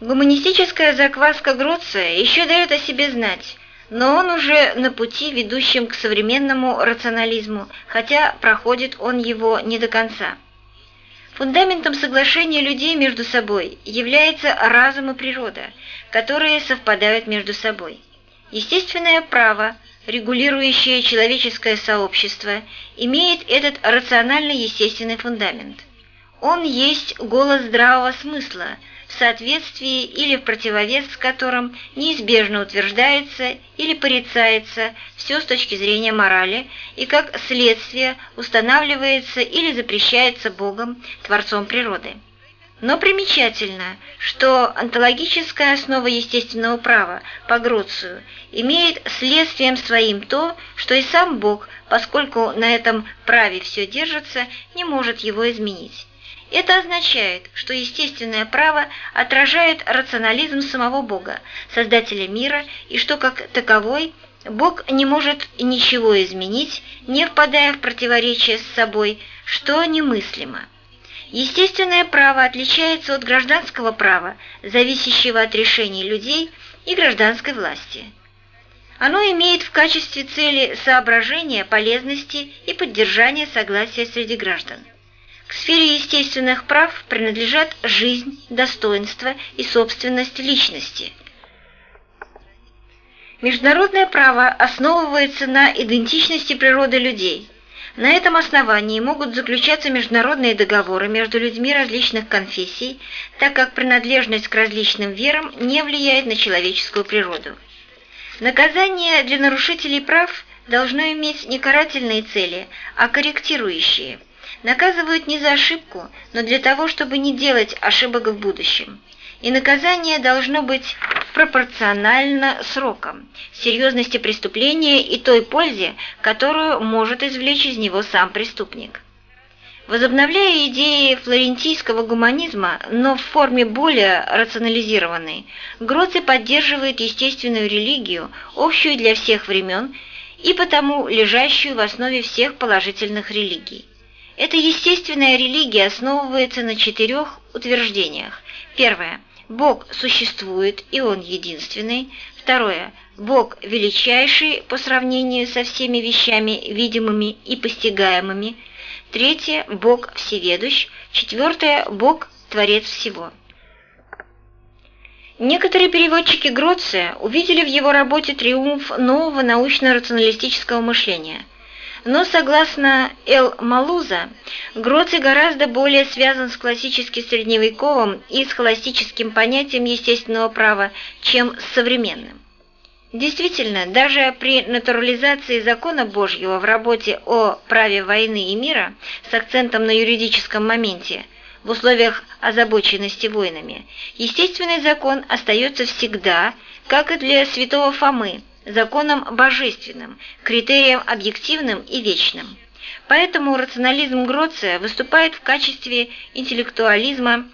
Гуманистическая закваска Гроция еще дает о себе знать, но он уже на пути, ведущем к современному рационализму, хотя проходит он его не до конца. Фундаментом соглашения людей между собой является разум и природа, которые совпадают между собой. Естественное право, регулирующее человеческое сообщество, имеет этот рационально-естественный фундамент. Он есть голос здравого смысла – в соответствии или в противовес с которым неизбежно утверждается или порицается все с точки зрения морали и как следствие устанавливается или запрещается Богом, Творцом природы. Но примечательно, что онтологическая основа естественного права по Гроцию имеет следствием своим то, что и сам Бог, поскольку на этом праве все держится, не может его изменить. Это означает, что естественное право отражает рационализм самого Бога, Создателя мира, и что как таковой Бог не может ничего изменить, не впадая в противоречие с собой, что немыслимо. Естественное право отличается от гражданского права, зависящего от решений людей и гражданской власти. Оно имеет в качестве цели соображения полезности и поддержания согласия среди граждан. К сфере естественных прав принадлежат жизнь, достоинство и собственность личности. Международное право основывается на идентичности природы людей. На этом основании могут заключаться международные договоры между людьми различных конфессий, так как принадлежность к различным верам не влияет на человеческую природу. Наказание для нарушителей прав должно иметь не карательные цели, а корректирующие – Наказывают не за ошибку, но для того, чтобы не делать ошибок в будущем. И наказание должно быть пропорционально срокам, серьезности преступления и той пользе, которую может извлечь из него сам преступник. Возобновляя идеи флорентийского гуманизма, но в форме более рационализированной, Гроций поддерживает естественную религию, общую для всех времен и потому лежащую в основе всех положительных религий. Эта естественная религия основывается на четырех утверждениях. Первое. Бог существует, и Он единственный. Второе. Бог величайший по сравнению со всеми вещами видимыми и постигаемыми. Третье. Бог всеведущ. Четвертое. Бог творец всего. Некоторые переводчики Гроция увидели в его работе триумф нового научно-рационалистического мышления – но согласно Эл Малуза, Гроций гораздо более связан с классически средневековым и с холостическим понятием естественного права, чем с современным. Действительно, даже при натурализации закона Божьего в работе о праве войны и мира с акцентом на юридическом моменте в условиях озабоченности войнами, естественный закон остается всегда, как и для святого Фомы, законом божественным, критерием объективным и вечным. Поэтому рационализм Гроция выступает в качестве интеллектуализма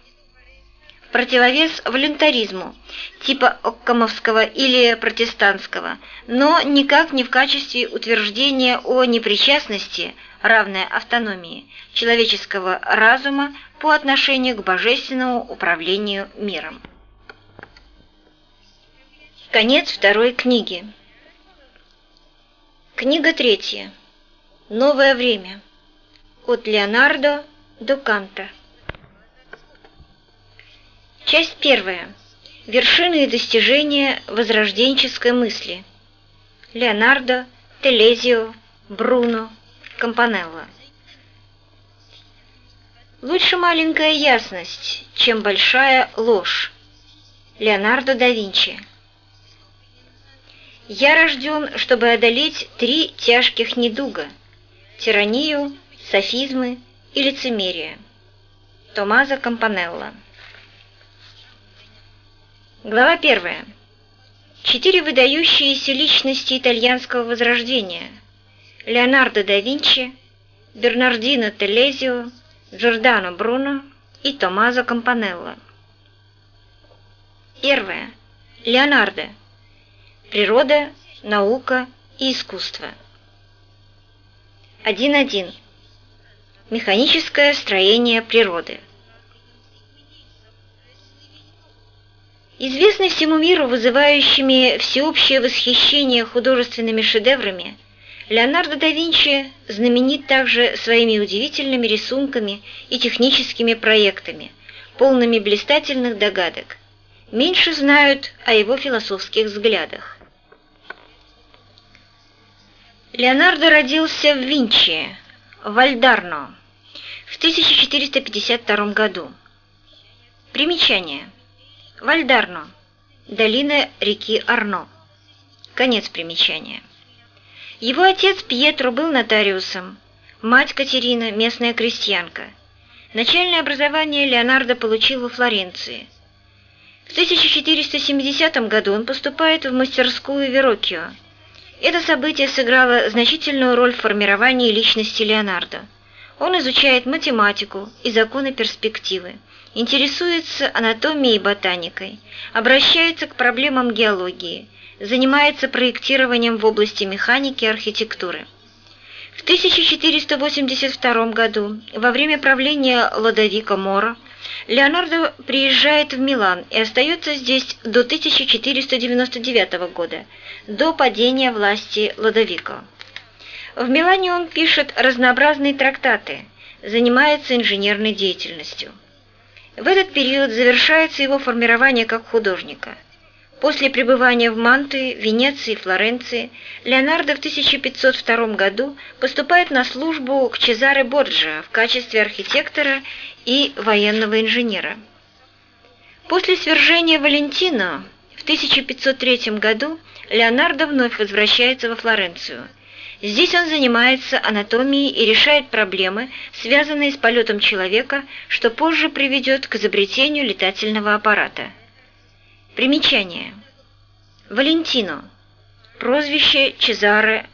в противовес волюнтаризму, типа Оккамовского или протестантского, но никак не в качестве утверждения о непричастности, равной автономии, человеческого разума по отношению к божественному управлению миром. Конец второй книги. Книга третья. Новое время. От Леонардо до Канта. Часть первая. Вершины и достижения возрожденческой мысли. Леонардо, Телезио, Бруно, Компанелло. Лучше маленькая ясность, чем большая ложь. Леонардо да Винчи. Я рожден, чтобы одолеть три тяжких недуга – тиранию, софизмы и лицемерие. Томазо Кампанелло. Глава первая. Четыре выдающиеся личности итальянского возрождения – Леонардо да Винчи, Бернардино Телезио, Джордано Бруно и Томазо Кампанелло. Первое. Леонардо – Природа, наука и искусство. 1.1. Механическое строение природы. Известный всему миру вызывающими всеобщее восхищение художественными шедеврами, Леонардо да Винчи знаменит также своими удивительными рисунками и техническими проектами, полными блистательных догадок. Меньше знают о его философских взглядах. Леонардо родился в Винчи, Вальдарно, в 1452 году. Примечание. Вальдарно. Долина реки Арно. Конец примечания. Его отец Пьетро был нотариусом, мать Катерина – местная крестьянка. Начальное образование Леонардо получил во Флоренции. В 1470 году он поступает в мастерскую Вероккио. Это событие сыграло значительную роль в формировании личности Леонардо. Он изучает математику и законы перспективы, интересуется анатомией и ботаникой, обращается к проблемам геологии, занимается проектированием в области механики и архитектуры. В 1482 году, во время правления Ладовика Мора, Леонардо приезжает в Милан и остается здесь до 1499 года, до падения власти Ладовика. В Милане он пишет разнообразные трактаты, занимается инженерной деятельностью. В этот период завершается его формирование как художника. После пребывания в Мантуе, Венеции и Флоренции Леонардо в 1502 году поступает на службу к Чезаре Борджиа в качестве архитектора и военного инженера. После свержения Валентино в 1503 году Леонардо вновь возвращается во Флоренцию – Здесь он занимается анатомией и решает проблемы, связанные с полетом человека, что позже приведет к изобретению летательного аппарата. Примечание. Валентино. Прозвище Чезаре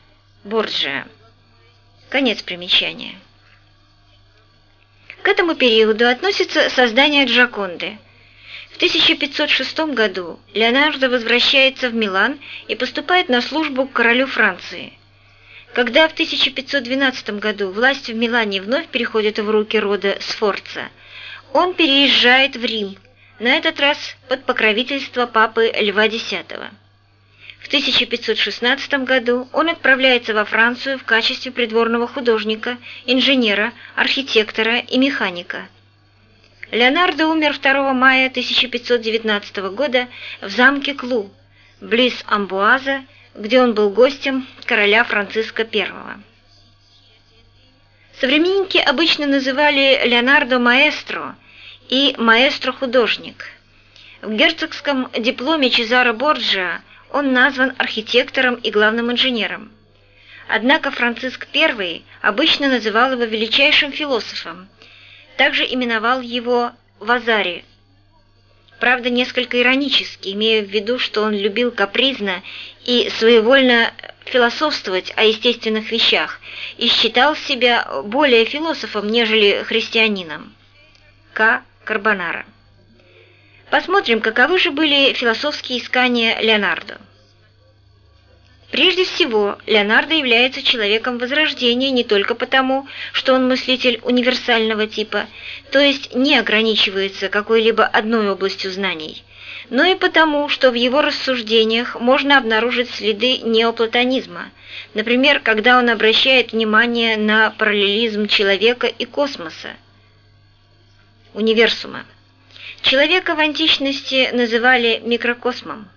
Борджиа. Конец примечания. К этому периоду относится создание Джаконды. В 1506 году Леонардо возвращается в Милан и поступает на службу к королю Франции – когда в 1512 году власть в Милане вновь переходит в руки рода Сфорца, он переезжает в Рим, на этот раз под покровительство папы Льва X. В 1516 году он отправляется во Францию в качестве придворного художника, инженера, архитектора и механика. Леонардо умер 2 мая 1519 года в замке Клу, близ Амбуаза, где он был гостем короля Франциска I. Современники обычно называли Леонардо маэстро и маэстро-художник. В герцогском дипломе Чезаро Борджиа он назван архитектором и главным инженером. Однако Франциск I обычно называл его величайшим философом, также именовал его Вазари, правда несколько иронически, имея в виду, что он любил капризно и своевольно философствовать о естественных вещах и считал себя более философом, нежели христианином. К. Карбонара. Посмотрим, каковы же были философские искания Леонардо. Прежде всего, Леонардо является человеком Возрождения не только потому, что он мыслитель универсального типа, то есть не ограничивается какой-либо одной областью знаний, но и потому, что в его рассуждениях можно обнаружить следы неоплатонизма, например, когда он обращает внимание на параллелизм человека и космоса, универсума. Человека в античности называли микрокосмом.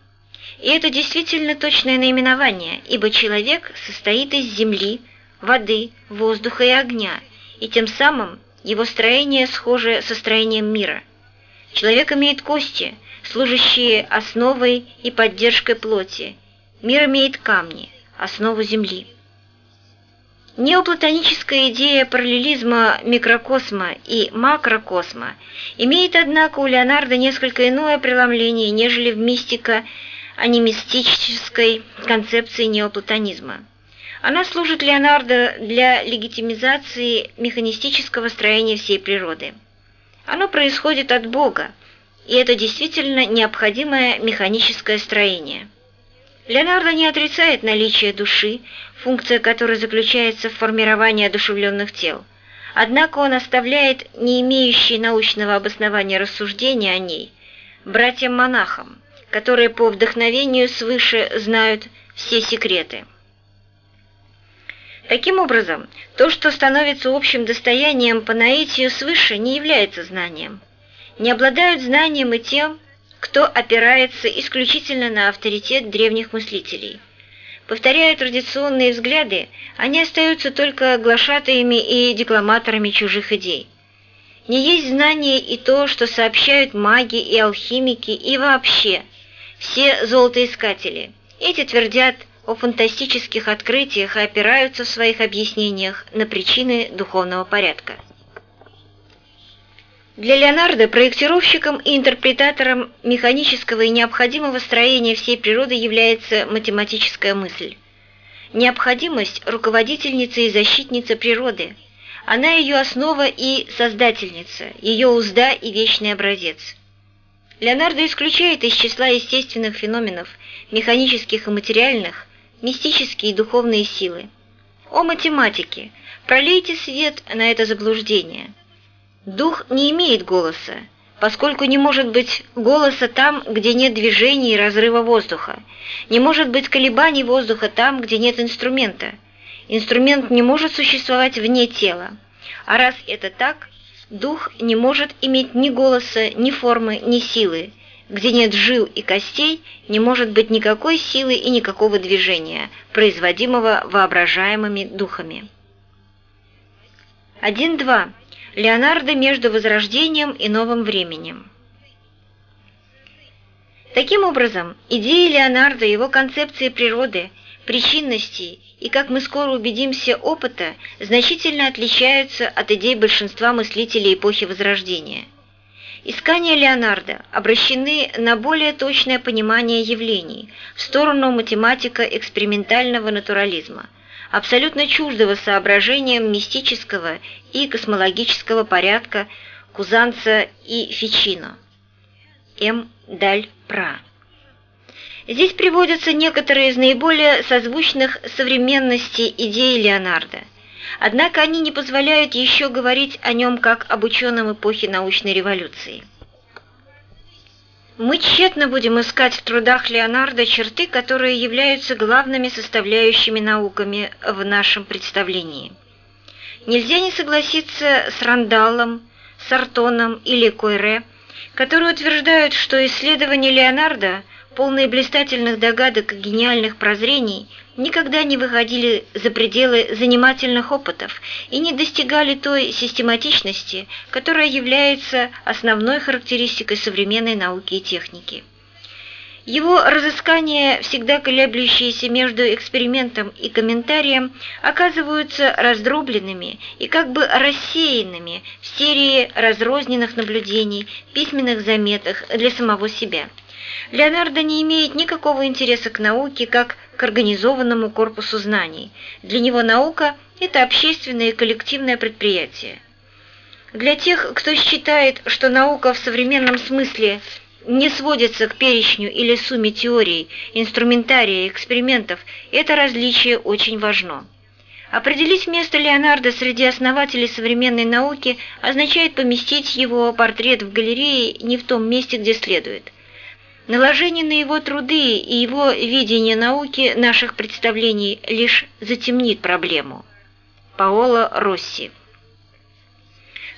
И это действительно точное наименование, ибо человек состоит из земли, воды, воздуха и огня, и тем самым его строение схоже со строением мира. Человек имеет кости, служащие основой и поддержкой плоти. Мир имеет камни, основу земли. Неоплатоническая идея параллелизма микрокосма и макрокосма имеет, однако, у Леонардо несколько иное преломление, нежели в мистика анимистической концепции неоплатонизма. Она служит Леонардо для легитимизации механистического строения всей природы. Оно происходит от Бога, и это действительно необходимое механическое строение. Леонардо не отрицает наличие души, функция которой заключается в формировании одушевленных тел, однако он оставляет не имеющие научного обоснования рассуждения о ней – братьям-монахам, которые по вдохновению свыше знают все секреты. Таким образом, то, что становится общим достоянием по наитию свыше, не является знанием. Не обладают знанием и тем, кто опирается исключительно на авторитет древних мыслителей. Повторяя традиционные взгляды, они остаются только глашатаями и декламаторами чужих идей. Не есть знание и то, что сообщают маги и алхимики, и вообще все золотоискатели. Эти твердят о фантастических открытиях и опираются в своих объяснениях на причины духовного порядка. Для Леонардо проектировщиком и интерпретатором механического и необходимого строения всей природы является математическая мысль. Необходимость – руководительница и защитница природы. Она ее основа и создательница, ее узда и вечный образец. Леонардо исключает из числа естественных феноменов, механических и материальных, мистические и духовные силы. О математике! Пролейте свет на это заблуждение – Дух не имеет голоса, поскольку не может быть голоса там, где нет движения и разрыва воздуха. Не может быть колебаний воздуха там, где нет инструмента. Инструмент не может существовать вне тела. А раз это так, дух не может иметь ни голоса, ни формы, ни силы. Где нет жил и костей, не может быть никакой силы и никакого движения, производимого воображаемыми духами. 1.2. Леонардо между Возрождением и Новым временем. Таким образом, идеи Леонардо, его концепции природы, причинности и, как мы скоро убедимся, опыта значительно отличаются от идей большинства мыслителей эпохи Возрождения. Искания Леонардо обращены на более точное понимание явлений в сторону математика экспериментального натурализма – абсолютно чуждого соображениям мистического и космологического порядка Кузанца и Фичино. М. Даль Пра. Здесь приводятся некоторые из наиболее созвучных современности идей Леонардо, однако они не позволяют еще говорить о нем как об ученом эпохи научной революции. Мы тщетно будем искать в трудах Леонардо черты, которые являются главными составляющими науками в нашем представлении. Нельзя не согласиться с Рандаллом, Сартоном или Койре, которые утверждают, что исследования Леонардо полные блистательных догадок и гениальных прозрений, никогда не выходили за пределы занимательных опытов и не достигали той систематичности, которая является основной характеристикой современной науки и техники. Его разыскания, всегда колеблющиеся между экспериментом и комментарием, оказываются раздробленными и как бы рассеянными в серии разрозненных наблюдений, письменных заметок для самого себя – Леонардо не имеет никакого интереса к науке как к организованному корпусу знаний. Для него наука – это общественное и коллективное предприятие. Для тех, кто считает, что наука в современном смысле не сводится к перечню или сумме теорий, инструментария, экспериментов, это различие очень важно. Определить место Леонардо среди основателей современной науки означает поместить его портрет в галерее не в том месте, где следует – Наложение на его труды и его видение науки наших представлений лишь затемнит проблему. Паоло Росси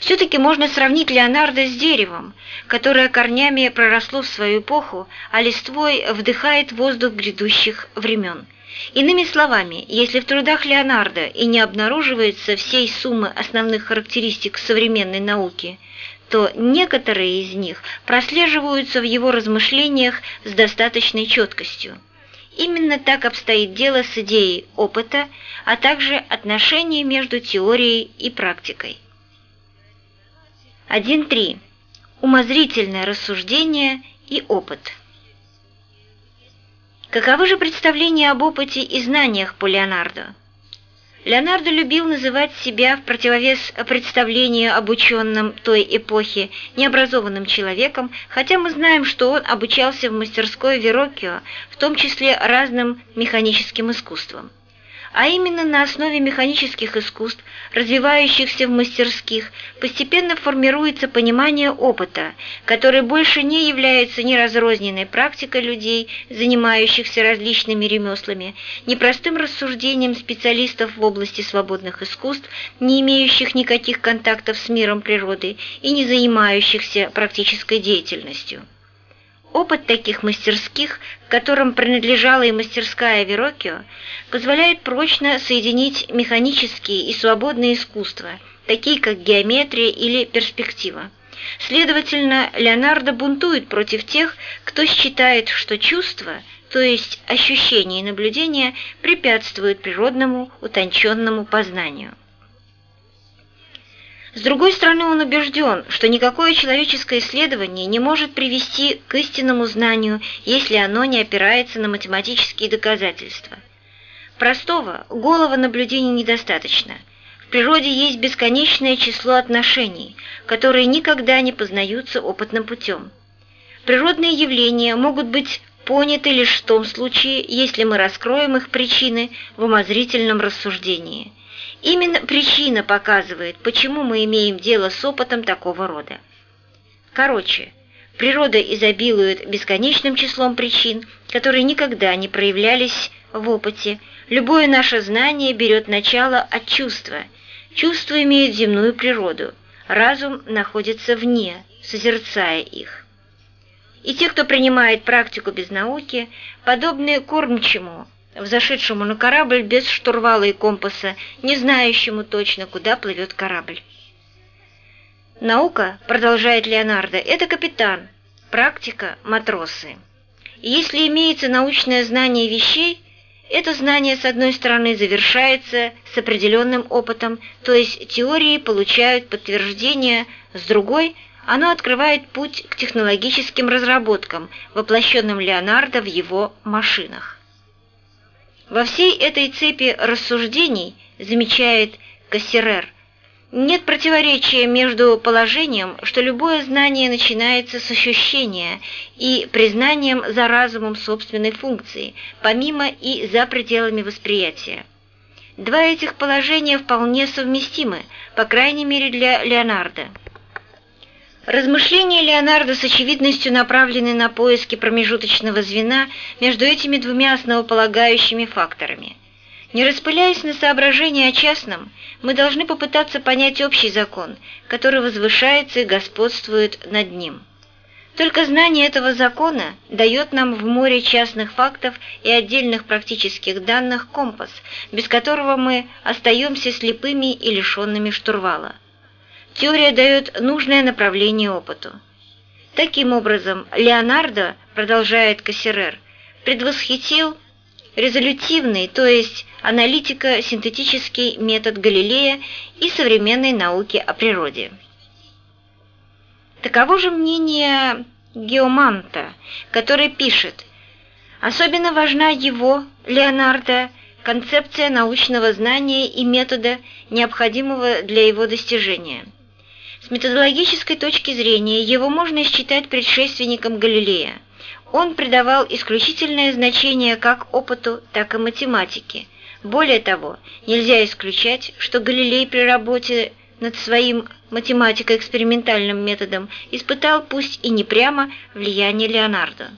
все-таки можно сравнить Леонардо с деревом, которое корнями проросло в свою эпоху, а листвой вдыхает воздух грядущих времен. Иными словами, если в трудах Леонардо и не обнаруживается всей суммы основных характеристик современной науки, то некоторые из них прослеживаются в его размышлениях с достаточной четкостью. Именно так обстоит дело с идеей опыта, а также отношения между теорией и практикой. 1.3. Умозрительное рассуждение и опыт. Каковы же представления об опыте и знаниях по Леонардо? Леонардо любил называть себя в противовес представлению об ученом той эпохи необразованным человеком, хотя мы знаем, что он обучался в мастерской Вероккио, в том числе разным механическим искусствам. А именно на основе механических искусств, развивающихся в мастерских, постепенно формируется понимание опыта, который больше не является ни разрозненной практикой людей, занимающихся различными ремеслами, ни простым рассуждением специалистов в области свободных искусств, не имеющих никаких контактов с миром природы и не занимающихся практической деятельностью. Опыт таких мастерских, к которым принадлежала и мастерская Верокио, позволяет прочно соединить механические и свободные искусства, такие как геометрия или перспектива. Следовательно, Леонардо бунтует против тех, кто считает, что чувство, то есть ощущение и наблюдение, препятствуют природному утонченному познанию. С другой стороны, он убежден, что никакое человеческое исследование не может привести к истинному знанию, если оно не опирается на математические доказательства. Простого, голого наблюдения недостаточно. В природе есть бесконечное число отношений, которые никогда не познаются опытным путем. Природные явления могут быть поняты лишь в том случае, если мы раскроем их причины в умозрительном рассуждении – Именно причина показывает, почему мы имеем дело с опытом такого рода. Короче, природа изобилует бесконечным числом причин, которые никогда не проявлялись в опыте. Любое наше знание берет начало от чувства. Чувства имеют земную природу, разум находится вне, созерцая их. И те, кто принимает практику без науки, подобны кормчему, взошедшему на корабль без штурвала и компаса, не знающему точно, куда плывет корабль. Наука, продолжает Леонардо, это капитан, практика – матросы. И если имеется научное знание вещей, это знание, с одной стороны, завершается с определенным опытом, то есть теории получают подтверждение, с другой – оно открывает путь к технологическим разработкам, воплощенным Леонардо в его машинах. Во всей этой цепи рассуждений, замечает Кассерер, нет противоречия между положением, что любое знание начинается с ощущения и признанием за разумом собственной функции, помимо и за пределами восприятия. Два этих положения вполне совместимы, по крайней мере для Леонардо. Размышления Леонардо с очевидностью направлены на поиски промежуточного звена между этими двумя основополагающими факторами. Не распыляясь на соображения о частном, мы должны попытаться понять общий закон, который возвышается и господствует над ним. Только знание этого закона дает нам в море частных фактов и отдельных практических данных компас, без которого мы остаемся слепыми и лишенными штурвала. Теория дает нужное направление опыту. Таким образом, Леонардо, продолжает Кассерер, предвосхитил резолютивный, то есть аналитико-синтетический метод Галилея и современной науки о природе. Таково же мнение Геоманта, который пишет, особенно важна его, Леонардо, концепция научного знания и метода, необходимого для его достижения – с методологической точки зрения его можно считать предшественником Галилея. Он придавал исключительное значение как опыту, так и математике. Более того, нельзя исключать, что Галилей при работе над своим математико-экспериментальным методом испытал пусть и не прямо влияние Леонардо.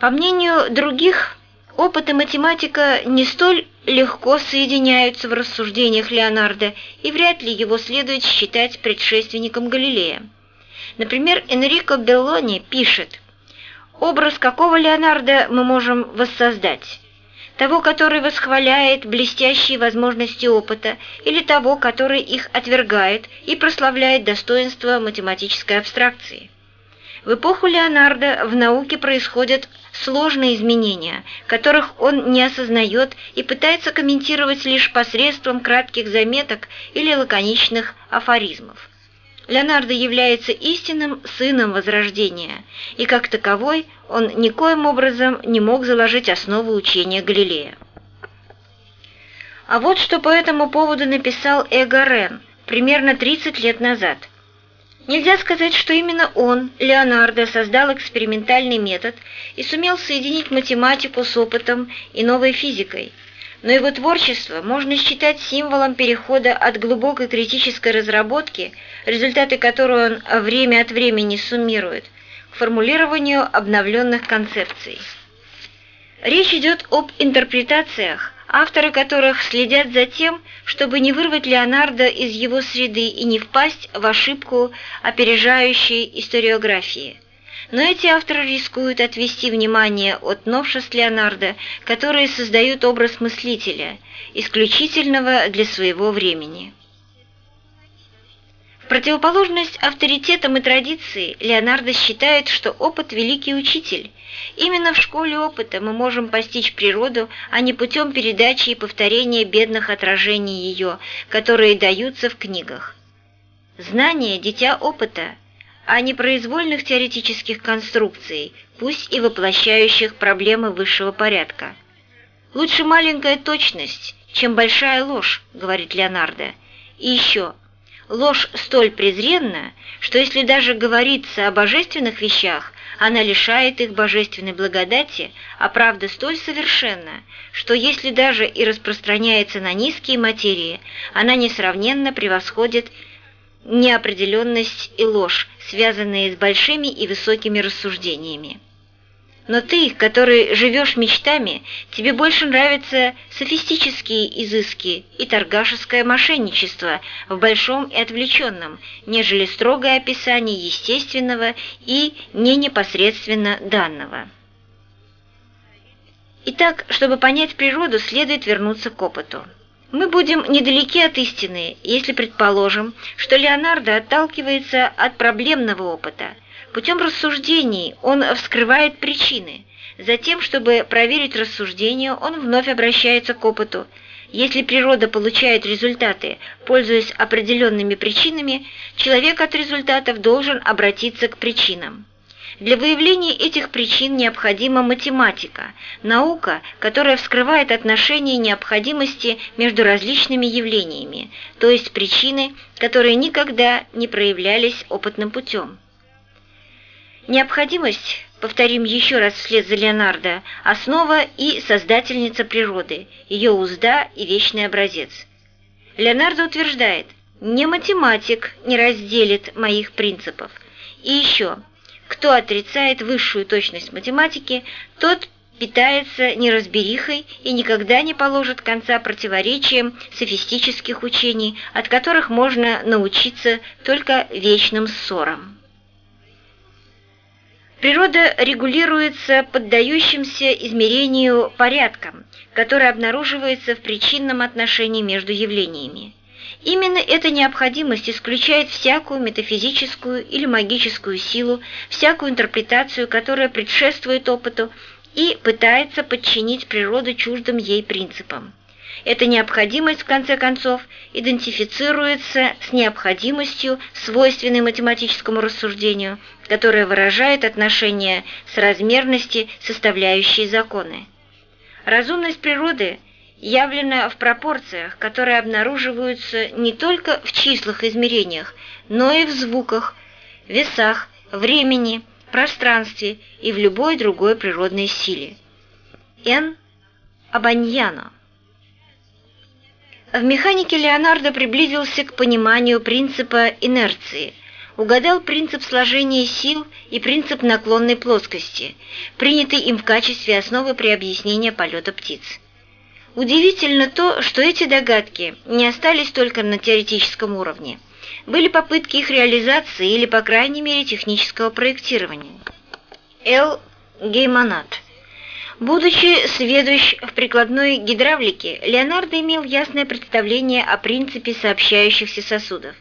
По мнению других, опыт и математика не столь легко соединяются в рассуждениях Леонардо, и вряд ли его следует считать предшественником Галилея. Например, Энрико Беллони пишет, «Образ какого Леонардо мы можем воссоздать? Того, который восхваляет блестящие возможности опыта, или того, который их отвергает и прославляет достоинство математической абстракции?» В эпоху Леонардо в науке происходят сложные изменения, которых он не осознает и пытается комментировать лишь посредством кратких заметок или лаконичных афоризмов. Леонардо является истинным сыном Возрождения, и как таковой он никоим образом не мог заложить основы учения Галилея. А вот что по этому поводу написал Эго Рен примерно 30 лет назад – Нельзя сказать, что именно он, Леонардо, создал экспериментальный метод и сумел соединить математику с опытом и новой физикой. но его творчество можно считать символом перехода от глубокой критической разработки, результаты которой он время от времени суммирует, к формулированию обновленных концепций. Речь идет об интерпретациях, авторы которых следят за тем, чтобы не вырвать Леонардо из его среды и не впасть в ошибку опережающей историографии – но эти авторы рискуют отвести внимание от новшеств Леонардо, которые создают образ мыслителя, исключительного для своего времени. Противоположность авторитетам и традиции Леонардо считает, что опыт – великий учитель. Именно в школе опыта мы можем постичь природу, а не путем передачи и повторения бедных отражений ее, которые даются в книгах. Знание – дитя опыта – а не произвольных теоретических конструкций, пусть и воплощающих проблемы высшего порядка. «Лучше маленькая точность, чем большая ложь», — говорит Леонардо. И еще, ложь столь презренна, что если даже говорится о божественных вещах, она лишает их божественной благодати, а правда столь совершенна, что если даже и распространяется на низкие материи, она несравненно превосходит неопределенность и ложь, связанные с большими и высокими рассуждениями. Но ты, который живешь мечтами, тебе больше нравятся софистические изыски и торгашеское мошенничество в большом и отвлеченном, нежели строгое описание естественного и не непосредственно данного. Итак, чтобы понять природу, следует вернуться к опыту. Мы будем недалеки от истины, если предположим, что Леонардо отталкивается от проблемного опыта. Путем рассуждений он вскрывает причины. Затем, чтобы проверить рассуждение, он вновь обращается к опыту. Если природа получает результаты, пользуясь определенными причинами, человек от результатов должен обратиться к причинам. Для выявления этих причин необходима математика, наука, которая вскрывает отношения необходимости между различными явлениями, то есть причины, которые никогда не проявлялись опытным путем. Необходимость, повторим еще раз вслед за Леонардо, основа и создательница природы, ее узда и вечный образец. Леонардо утверждает, не математик не разделит моих принципов. И еще, кто отрицает высшую точность математики, тот питается неразберихой и никогда не положит конца противоречиям софистических учений, от которых можно научиться только вечным ссорам. Природа регулируется поддающимся измерению порядком, который обнаруживается в причинном отношении между явлениями. Именно эта необходимость исключает всякую метафизическую или магическую силу, всякую интерпретацию, которая предшествует опыту и пытается подчинить природу чуждым ей принципам. Эта необходимость, в конце концов, идентифицируется с необходимостью, свойственной математическому рассуждению, которая выражает отношение размерности, составляющей законы. Разумность природы явлена в пропорциях, которые обнаруживаются не только в числах измерениях, но и в звуках, весах, времени, пространстве и в любой другой природной силе. Н. Абаньяно В механике Леонардо приблизился к пониманию принципа инерции, угадал принцип сложения сил и принцип наклонной плоскости, принятый им в качестве основы при объяснении полета птиц. Удивительно то, что эти догадки не остались только на теоретическом уровне. Были попытки их реализации или, по крайней мере, технического проектирования. Л. Геймонат Будучи сведущ в прикладной гидравлике, Леонардо имел ясное представление о принципе сообщающихся сосудов.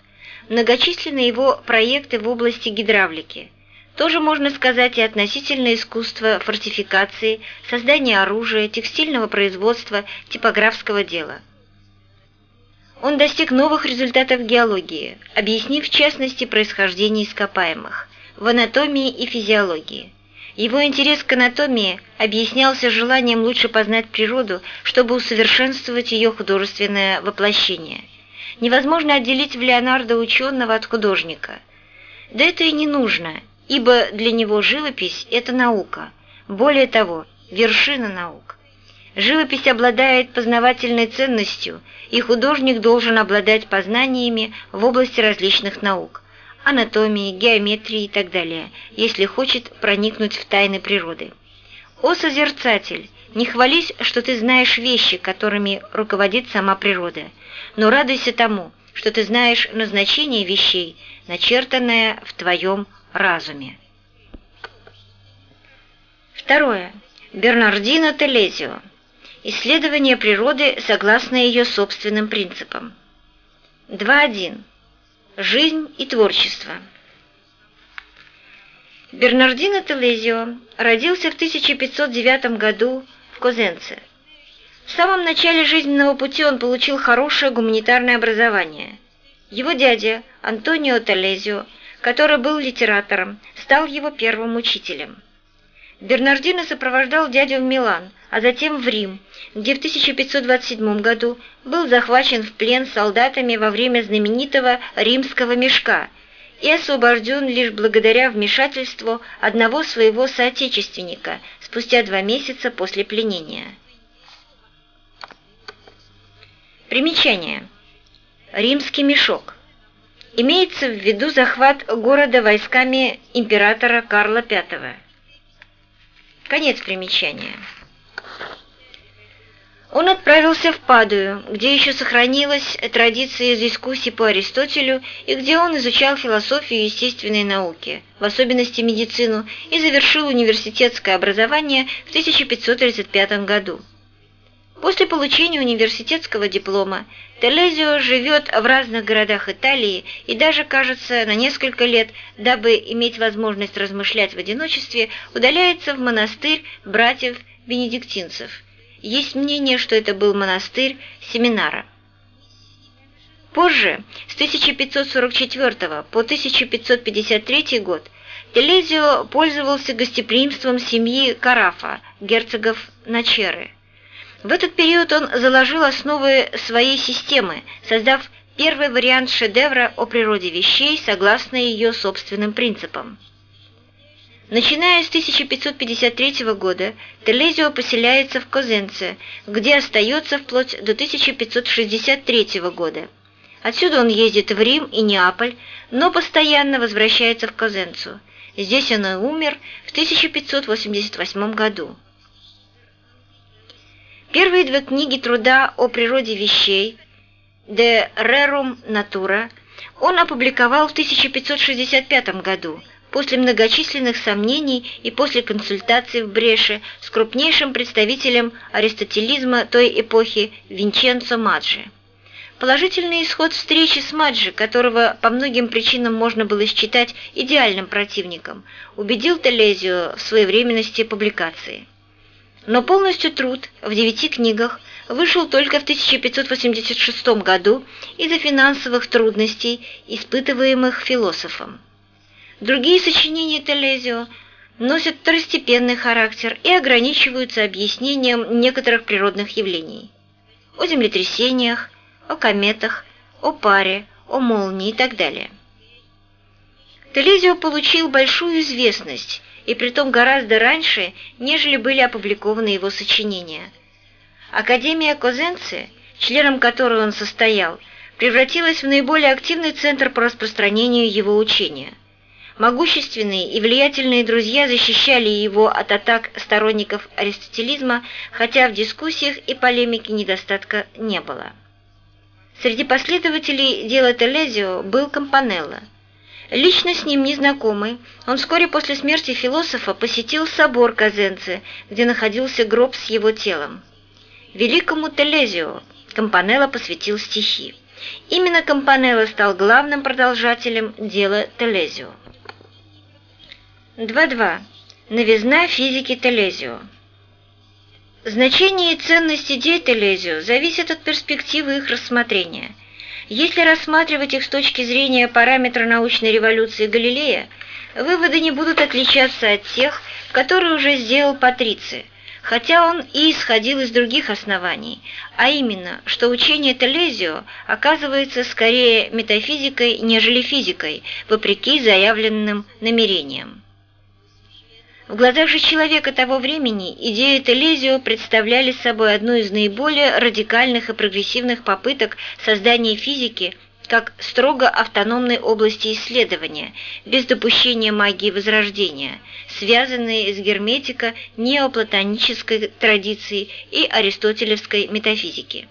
Многочисленны его проекты в области гидравлики – тоже можно сказать и относительно искусства фортификации, создания оружия, текстильного производства, типографского дела. Он достиг новых результатов геологии, объяснив в частности происхождение ископаемых, в анатомии и физиологии. Его интерес к анатомии объяснялся желанием лучше познать природу, чтобы усовершенствовать ее художественное воплощение. Невозможно отделить в Леонардо ученого от художника. Да это и не нужно, ибо для него живопись – это наука, более того, вершина наук. Живопись обладает познавательной ценностью, и художник должен обладать познаниями в области различных наук – анатомии, геометрии и так далее, если хочет проникнуть в тайны природы. О созерцатель, не хвались, что ты знаешь вещи, которыми руководит сама природа, но радуйся тому, что ты знаешь назначение вещей, начертанное в твоем разуме. Второе. Бернардино Телезио. Исследование природы согласно ее собственным принципам. 2.1. Жизнь и творчество. Бернардино Телезио родился в 1509 году в Козенце. В самом начале жизненного пути он получил хорошее гуманитарное образование. Его дядя, Антонио Телезио, который был литератором, стал его первым учителем. Бернардино сопровождал дядю в Милан, а затем в Рим, где в 1527 году был захвачен в плен солдатами во время знаменитого «Римского мешка» и освобожден лишь благодаря вмешательству одного своего соотечественника спустя два месяца после пленения. Примечание. Римский мешок. Имеется в виду захват города войсками императора Карла V. Конец примечания. Он отправился в Падую, где еще сохранилась традиция дискуссий по Аристотелю и где он изучал философию и естественные науки, в особенности медицину, и завершил университетское образование в 1535 году. После получения университетского диплома Телезио живет в разных городах Италии и даже, кажется, на несколько лет, дабы иметь возможность размышлять в одиночестве, удаляется в монастырь братьев-бенедиктинцев. Есть мнение, что это был монастырь Семинара. Позже, с 1544 по 1553 год, Телезио пользовался гостеприимством семьи Карафа, герцогов Начеры. В этот период он заложил основы своей системы, создав первый вариант шедевра о природе вещей согласно ее собственным принципам. Начиная с 1553 года, Телезио поселяется в Козенце, где остается вплоть до 1563 года. Отсюда он ездит в Рим и Неаполь, но постоянно возвращается в Козенцу. Здесь он и умер в 1588 году. Первые две книги труда о природе вещей «De Rerum Natura» он опубликовал в 1565 году, после многочисленных сомнений и после консультаций в Бреше с крупнейшим представителем аристотелизма той эпохи Винченцо Маджи. Положительный исход встречи с Маджи, которого по многим причинам можно было считать идеальным противником, убедил Телезио в своевременности публикации. Но полностью труд в девяти книгах вышел только в 1586 году из-за финансовых трудностей, испытываемых философом. Другие сочинения Телезио носят второстепенный характер и ограничиваются объяснением некоторых природных явлений. О землетрясениях, о кометах, о паре, о молнии и так далее. Телезио получил большую известность и притом гораздо раньше, нежели были опубликованы его сочинения. Академия Козенци, членом которой он состоял, превратилась в наиболее активный центр по распространению его учения. Могущественные и влиятельные друзья защищали его от атак сторонников аристотелизма, хотя в дискуссиях и полемике недостатка не было. Среди последователей дела Телезио был Компанелло – Лично с ним незнакомый, он вскоре после смерти философа посетил собор Казенце, где находился гроб с его телом. Великому Телезио Компанелло посвятил стихи. Именно Компанелло стал главным продолжателем дела Телезио. 2.2. Новизна физики Телезио. Значение и ценность идей Телезио зависят от перспективы их рассмотрения – если рассматривать их с точки зрения параметра научной революции Галилея, выводы не будут отличаться от тех, которые уже сделал Патриций, хотя он и исходил из других оснований, а именно, что учение Телезио оказывается скорее метафизикой, нежели физикой, вопреки заявленным намерениям. В глазах же человека того времени идеи Телезио представляли собой одну из наиболее радикальных и прогрессивных попыток создания физики как строго автономной области исследования, без допущения магии Возрождения, связанной с герметико-неоплатонической традицией и аристотелевской метафизики.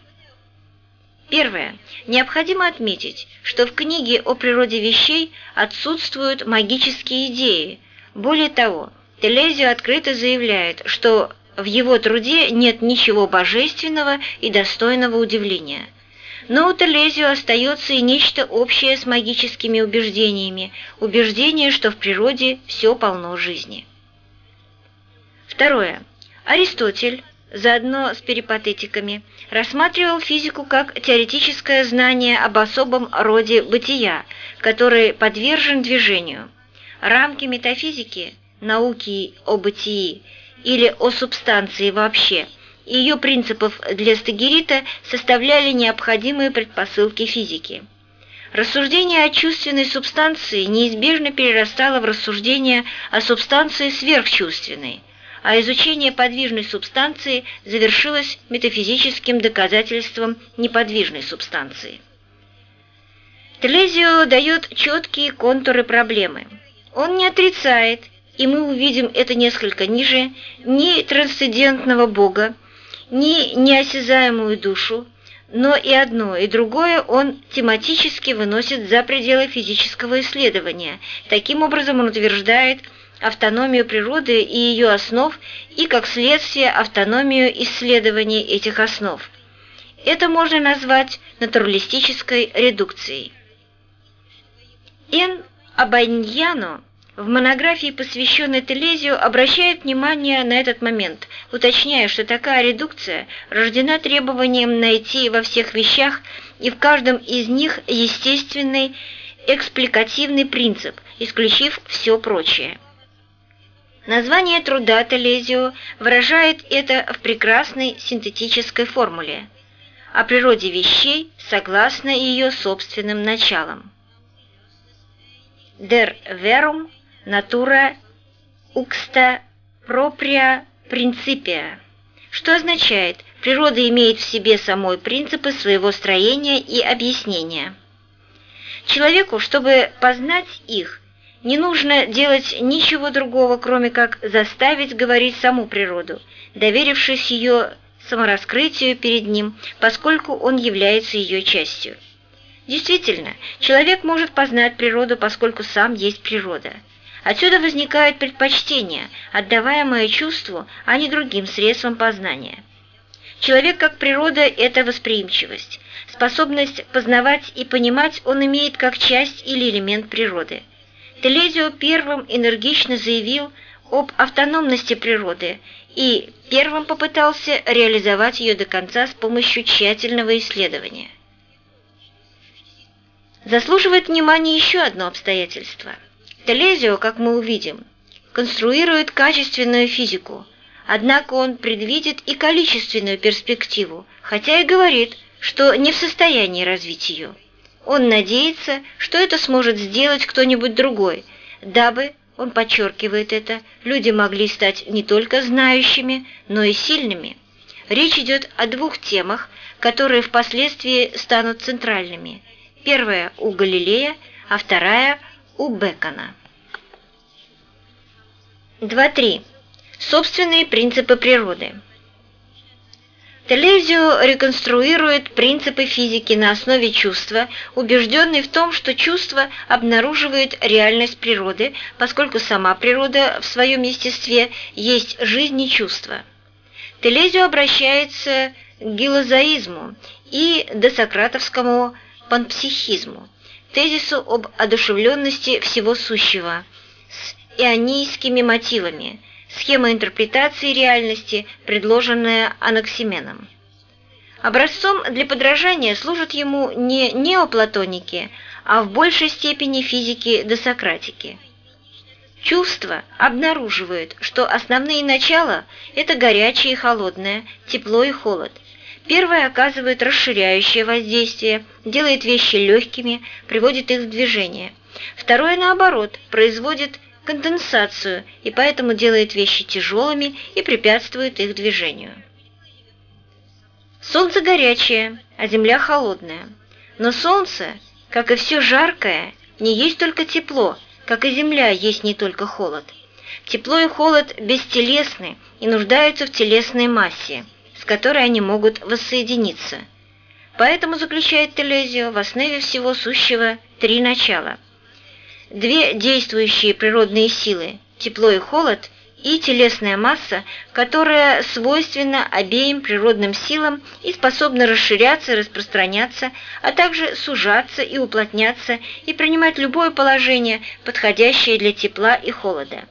Первое. Необходимо отметить, что в книге о природе вещей отсутствуют магические идеи. Более того, Телезио открыто заявляет, что в его труде нет ничего божественного и достойного удивления. Но у Телезио остается и нечто общее с магическими убеждениями, убеждение, что в природе все полно жизни. Второе. Аристотель, заодно с перипатетиками, рассматривал физику как теоретическое знание об особом роде бытия, который подвержен движению. Рамки метафизики – науки о бытии или о субстанции вообще, ее принципов для Стагерита составляли необходимые предпосылки физики. Рассуждение о чувственной субстанции неизбежно перерастало в рассуждение о субстанции сверхчувственной, а изучение подвижной субстанции завершилось метафизическим доказательством неподвижной субстанции. Телезио дает четкие контуры проблемы. Он не отрицает и мы увидим это несколько ниже, ни трансцендентного Бога, ни неосязаемую душу, но и одно, и другое он тематически выносит за пределы физического исследования. Таким образом он утверждает автономию природы и ее основ, и, как следствие, автономию исследования этих основ. Это можно назвать натуралистической редукцией. Н. Абаньяно в монографии, посвященной Телезию, обращает внимание на этот момент, уточняя, что такая редукция рождена требованием найти во всех вещах и в каждом из них естественный экспликативный принцип, исключив все прочее. Название труда Телезио выражает это в прекрасной синтетической формуле о природе вещей согласно ее собственным началам. Der Verum натура укста проприя принципия, что означает, природа имеет в себе самой принципы своего строения и объяснения. Человеку, чтобы познать их, не нужно делать ничего другого, кроме как заставить говорить саму природу, доверившись ее самораскрытию перед ним, поскольку он является ее частью. Действительно, человек может познать природу, поскольку сам есть природа – Отсюда возникает предпочтение, отдаваемое чувству, а не другим средствам познания. Человек как природа – это восприимчивость. Способность познавать и понимать он имеет как часть или элемент природы. Телезио первым энергично заявил об автономности природы и первым попытался реализовать ее до конца с помощью тщательного исследования. Заслуживает внимания еще одно обстоятельство – Телезио, как мы увидим, конструирует качественную физику, однако он предвидит и количественную перспективу, хотя и говорит, что не в состоянии развить ее. Он надеется, что это сможет сделать кто-нибудь другой, дабы, он подчеркивает это, люди могли стать не только знающими, но и сильными. Речь идет о двух темах, которые впоследствии станут центральными. Первая у Галилея, а вторая у Бекона. 2.3. Собственные принципы природы. Телезио реконструирует принципы физики на основе чувства, убежденный в том, что чувство обнаруживает реальность природы, поскольку сама природа в своем естестве есть жизнь и чувство. Телезио обращается к гилозаизму и досократовскому панпсихизму, тезису об одушевленности всего сущего с ионийскими мотивами, схема интерпретации реальности, предложенная Анаксименом. Образцом для подражания служат ему не неоплатоники, а в большей степени физики досократики. Чувство обнаруживает, что основные начала – это горячее и холодное, тепло и холод – Первое оказывает расширяющее воздействие, делает вещи легкими, приводит их в движение. Второе, наоборот, производит конденсацию и поэтому делает вещи тяжелыми и препятствует их движению. Солнце горячее, а Земля холодная. Но Солнце, как и все жаркое, не есть только тепло, как и Земля есть не только холод. Тепло и холод бестелесны и нуждаются в телесной массе, которой они могут воссоединиться. Поэтому заключает Телезио в основе всего сущего три начала. Две действующие природные силы – тепло и холод – и телесная масса, которая свойственна обеим природным силам и способна расширяться распространяться, а также сужаться и уплотняться и принимать любое положение, подходящее для тепла и холода.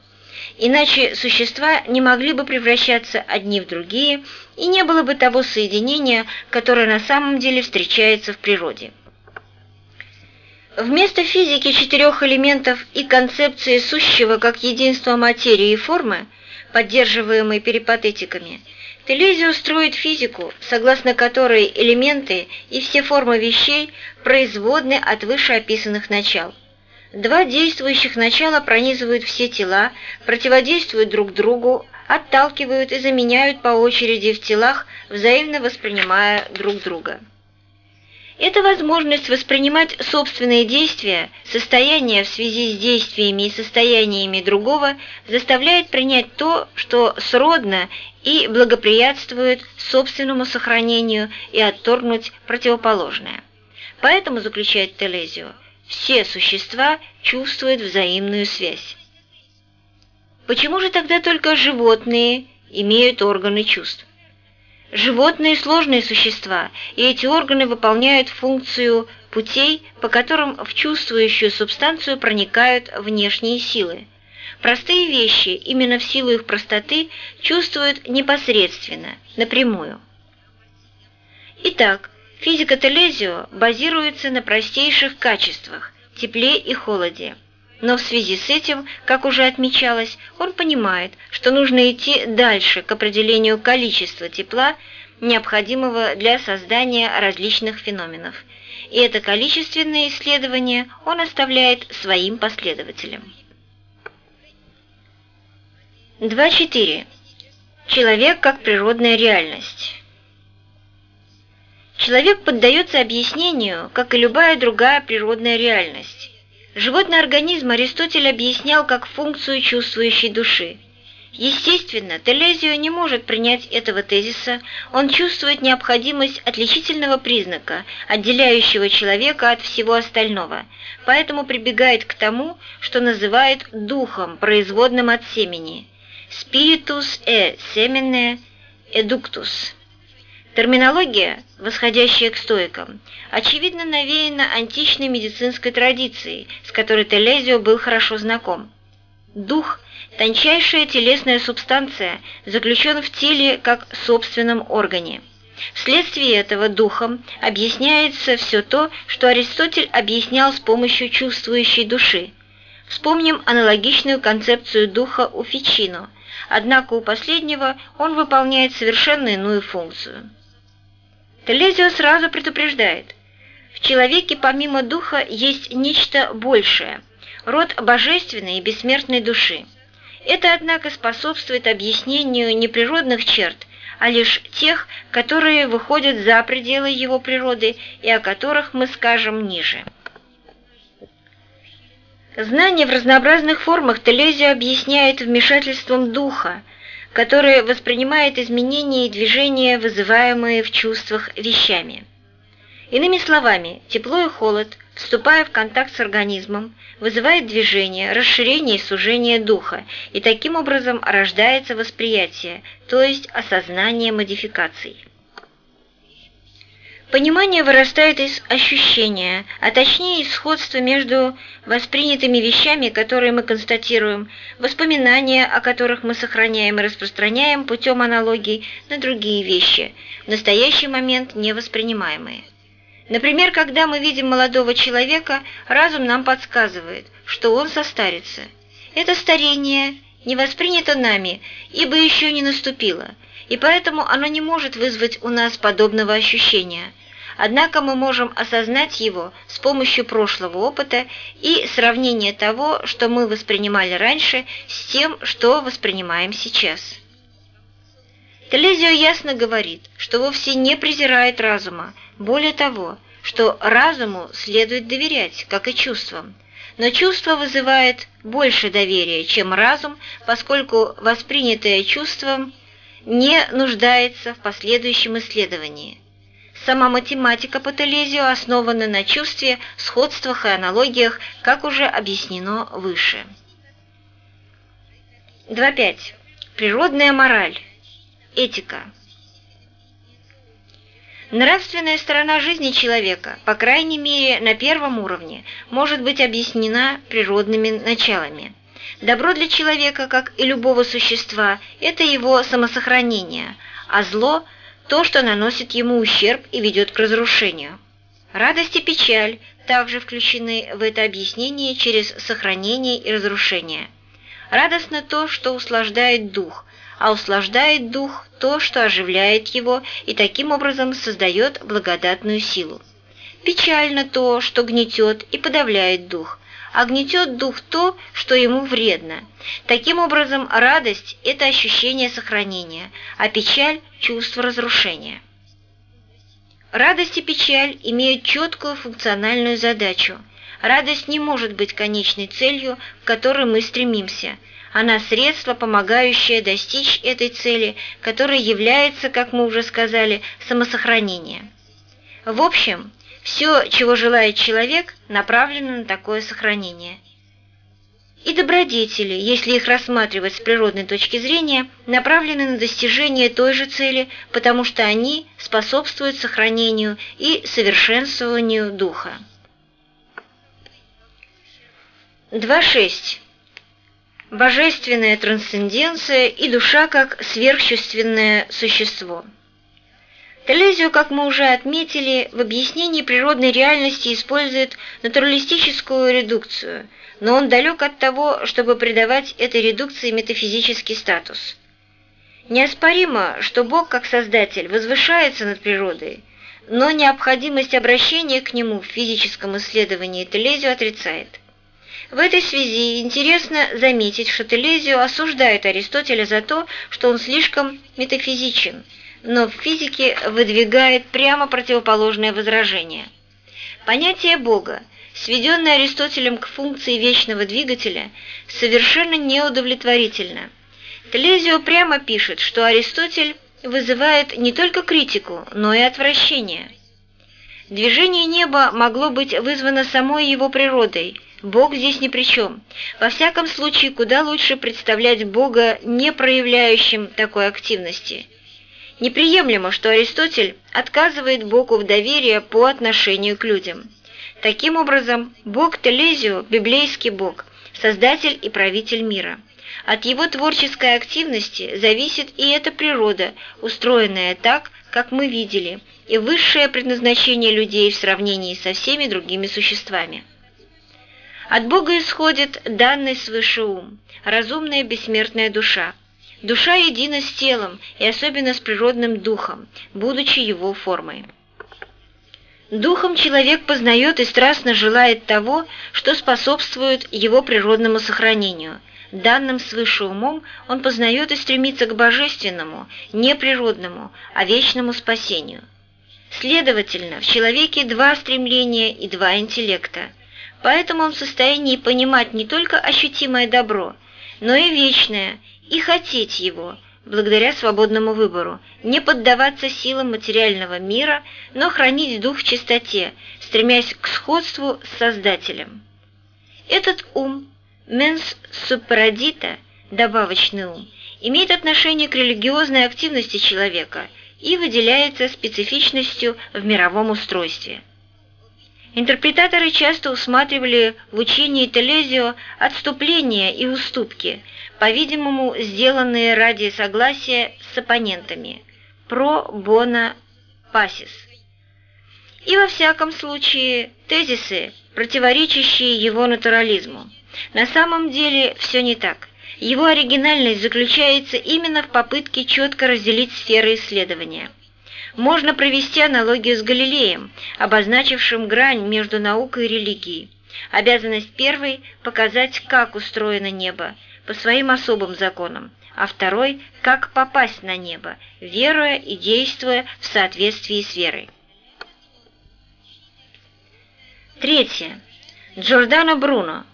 Иначе существа не могли бы превращаться одни в другие, и не было бы того соединения, которое на самом деле встречается в природе. Вместо физики четырех элементов и концепции сущего как единства материи и формы, поддерживаемой перипатетиками, Телезио строит физику, согласно которой элементы и все формы вещей производны от вышеописанных начал. Два действующих начала пронизывают все тела, противодействуют друг другу, отталкивают и заменяют по очереди в телах, взаимно воспринимая друг друга. Эта возможность воспринимать собственные действия, состояния в связи с действиями и состояниями другого заставляет принять то, что сродно и благоприятствует собственному сохранению и отторгнуть противоположное. Поэтому, заключает Телезио, все существа чувствуют взаимную связь. Почему же тогда только животные имеют органы чувств? Животные – сложные существа, и эти органы выполняют функцию путей, по которым в чувствующую субстанцию проникают внешние силы. Простые вещи, именно в силу их простоты, чувствуют непосредственно, напрямую. Итак, физика Телезио базируется на простейших качествах – тепле и холоде. Но в связи с этим, как уже отмечалось, он понимает, что нужно идти дальше к определению количества тепла, необходимого для создания различных феноменов. И это количественное исследование он оставляет своим последователям. 2.4. Человек как природная реальность. Человек поддается объяснению, как и любая другая природная реальность. Животный организм Аристотель объяснял как функцию чувствующей души. Естественно, Телезио не может принять этого тезиса, он чувствует необходимость отличительного признака, отделяющего человека от всего остального, поэтому прибегает к тому, что называет духом, производным от семени – «spiritus e semine eductus». Терминология, восходящая к стоикам, очевидно навеяна античной медицинской традицией, с которой Телезио был хорошо знаком. Дух, тончайшая телесная субстанция, заключен в теле как собственном органе. Вследствие этого духом объясняется все то, что Аристотель объяснял с помощью чувствующей души. Вспомним аналогичную концепцию духа у Фичино, однако у последнего он выполняет совершенно иную функцию. Телезио сразу предупреждает. В человеке помимо духа есть нечто большее, род божественной и бессмертной души. Это, однако, способствует объяснению не природных черт, а лишь тех, которые выходят за пределы его природы и о которых мы скажем ниже. Знание в разнообразных формах Телезио объясняет вмешательством духа, которое воспринимает изменения и движения, вызываемые в чувствах вещами. Иными словами, тепло и холод, вступая в контакт с организмом, вызывает движение, расширение и сужение духа, и таким образом рождается восприятие, то есть осознание модификаций. Понимание вырастает из ощущения, а точнее из сходства между воспринятыми вещами, которые мы констатируем, воспоминания, о которых мы сохраняем и распространяем путем аналогий на другие вещи, в настоящий момент невоспринимаемые. Например, когда мы видим молодого человека, разум нам подсказывает, что он состарится. Это старение не воспринято нами, ибо еще не наступило – и поэтому оно не может вызвать у нас подобного ощущения. Однако мы можем осознать его с помощью прошлого опыта и сравнения того, что мы воспринимали раньше, с тем, что воспринимаем сейчас. Телезио ясно говорит, что вовсе не презирает разума, более того, что разуму следует доверять, как и чувствам. Но чувство вызывает больше доверия, чем разум, поскольку воспринятое чувством не нуждается в последующем исследовании. Сама математика по Телезио основана на чувстве, сходствах и аналогиях, как уже объяснено выше. 2.5. Природная мораль. Этика. Нравственная сторона жизни человека, по крайней мере на первом уровне, может быть объяснена природными началами. Добро для человека, как и любого существа, это его самосохранение, а зло – то, что наносит ему ущерб и ведет к разрушению. Радость и печаль также включены в это объяснение через сохранение и разрушение. Радостно то, что услаждает дух, а услаждает дух то, что оживляет его и таким образом создает благодатную силу. Печально то, что гнетет и подавляет дух, а гнетет дух то, что ему вредно. Таким образом, радость – это ощущение сохранения, а печаль – чувство разрушения. Радость и печаль имеют четкую функциональную задачу. Радость не может быть конечной целью, к которой мы стремимся – она средство, помогающее достичь этой цели, которая является, как мы уже сказали, самосохранение. В общем, все, чего желает человек, направлено на такое сохранение. И добродетели, если их рассматривать с природной точки зрения, направлены на достижение той же цели, потому что они способствуют сохранению и совершенствованию духа. 2.6 божественная трансценденция и душа как сверхчувственное существо. Телезио, как мы уже отметили, в объяснении природной реальности использует натуралистическую редукцию, но он далек от того, чтобы придавать этой редукции метафизический статус. Неоспоримо, что Бог как Создатель возвышается над природой, но необходимость обращения к Нему в физическом исследовании Телезио отрицает – в этой связи интересно заметить, что Телезио осуждает Аристотеля за то, что он слишком метафизичен, но в физике выдвигает прямо противоположное возражение. Понятие Бога, сведенное Аристотелем к функции вечного двигателя, совершенно неудовлетворительно. Телезио прямо пишет, что Аристотель вызывает не только критику, но и отвращение. Движение неба могло быть вызвано самой его природой – Бог здесь ни при чем. Во всяком случае, куда лучше представлять Бога не проявляющим такой активности. Неприемлемо, что Аристотель отказывает Богу в доверии по отношению к людям. Таким образом, Бог Телезио – библейский Бог, создатель и правитель мира. От его творческой активности зависит и эта природа, устроенная так, как мы видели, и высшее предназначение людей в сравнении со всеми другими существами. От Бога исходит данный свыше ум, разумная бессмертная душа. Душа едина с телом и особенно с природным духом, будучи его формой. Духом человек познает и страстно желает того, что способствует его природному сохранению. Данным свыше умом он познает и стремится к божественному, не природному, а вечному спасению. Следовательно, в человеке два стремления и два интеллекта – Поэтому он в состоянии понимать не только ощутимое добро, но и вечное, и хотеть его, благодаря свободному выбору, не поддаваться силам материального мира, но хранить дух в чистоте, стремясь к сходству с Создателем. Этот ум, менс супрадита, добавочный ум, имеет отношение к религиозной активности человека и выделяется специфичностью в мировом устройстве. Интерпретаторы часто усматривали в учении Телезио отступления и уступки, по-видимому, сделанные ради согласия с оппонентами «про бона пасис». И во всяком случае тезисы, противоречащие его натурализму. На самом деле все не так. Его оригинальность заключается именно в попытке четко разделить сферы исследования – Можно провести аналогию с Галилеем, обозначившим грань между наукой и религией. Обязанность первой – показать, как устроено небо, по своим особым законам, а второй – как попасть на небо, веруя и действуя в соответствии с верой. Третье. Джордано Бруно.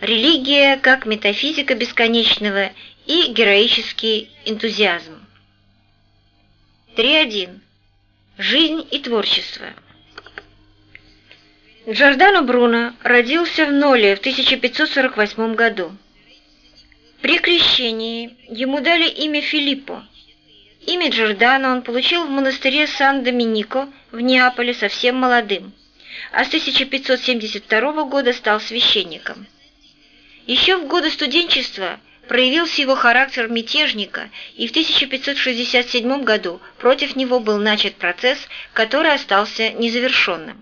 Религия как метафизика бесконечного и героический энтузиазм. 3.1. Жизнь и творчество. Джордано Бруно родился в Ноле в 1548 году. При крещении ему дали имя Филиппо. Имя Джордано он получил в монастыре Сан-Доминико в Неаполе совсем молодым, а с 1572 года стал священником. Еще в годы студенчества проявился его характер мятежника, и в 1567 году против него был начат процесс, который остался незавершенным.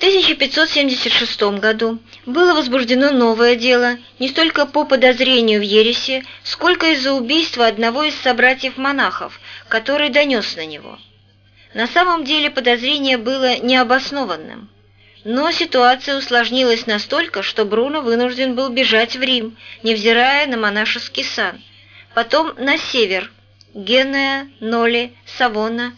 1576 году было возбуждено новое дело не столько по подозрению в ереси, сколько из-за убийства одного из собратьев-монахов, который донес на него. На самом деле подозрение было необоснованным. Но ситуация усложнилась настолько, что Бруно вынужден был бежать в Рим, невзирая на монашеский сан, потом на север – Генуя, Ноли, Савона,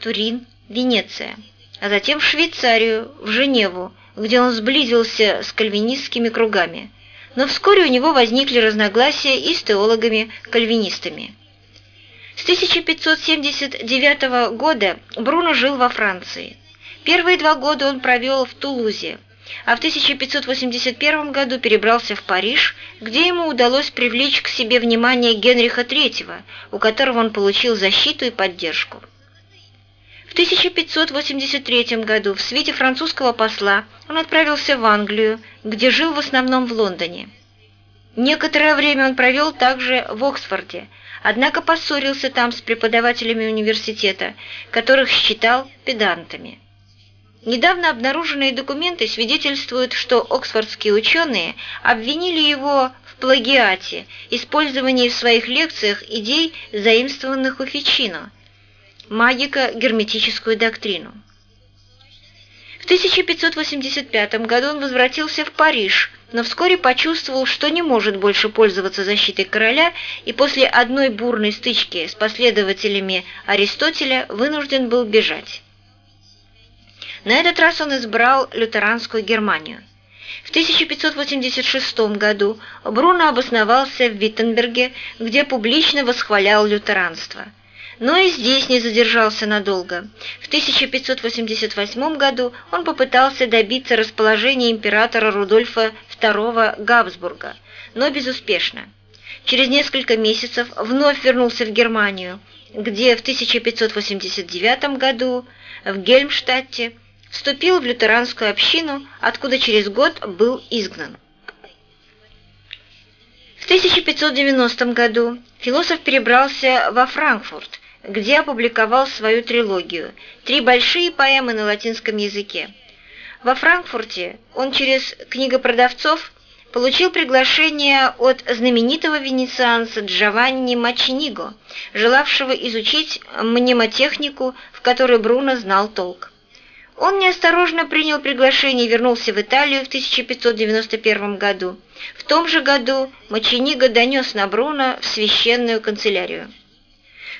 Турин, Венеция – а затем в Швейцарию, в Женеву, где он сблизился с кальвинистскими кругами. Но вскоре у него возникли разногласия и с теологами-кальвинистами. С 1579 года Бруно жил во Франции. Первые два года он провел в Тулузе, а в 1581 году перебрался в Париж, где ему удалось привлечь к себе внимание Генриха III, у которого он получил защиту и поддержку. В 1583 году в свете французского посла он отправился в Англию, где жил в основном в Лондоне. Некоторое время он провел также в Оксфорде, однако поссорился там с преподавателями университета, которых считал педантами. Недавно обнаруженные документы свидетельствуют, что оксфордские ученые обвинили его в плагиате, использовании в своих лекциях идей, заимствованных у Фичино – магико-герметическую доктрину. В 1585 году он возвратился в Париж, но вскоре почувствовал, что не может больше пользоваться защитой короля и после одной бурной стычки с последователями Аристотеля вынужден был бежать. На этот раз он избрал лютеранскую Германию. В 1586 году Бруно обосновался в Виттенберге, где публично восхвалял лютеранство – но и здесь не задержался надолго. В 1588 году он попытался добиться расположения императора Рудольфа II Габсбурга, но безуспешно. Через несколько месяцев вновь вернулся в Германию, где в 1589 году в Гельмштадте вступил в лютеранскую общину, откуда через год был изгнан. В 1590 году философ перебрался во Франкфурт, где опубликовал свою трилогию «Три большие поэмы на латинском языке». Во Франкфурте он через книгопродавцов получил приглашение от знаменитого венецианца Джованни Мачниго, желавшего изучить мнемотехнику, в которой Бруно знал толк. Он неосторожно принял приглашение и вернулся в Италию в 1591 году. В том же году Мачениго донес на Бруно в священную канцелярию.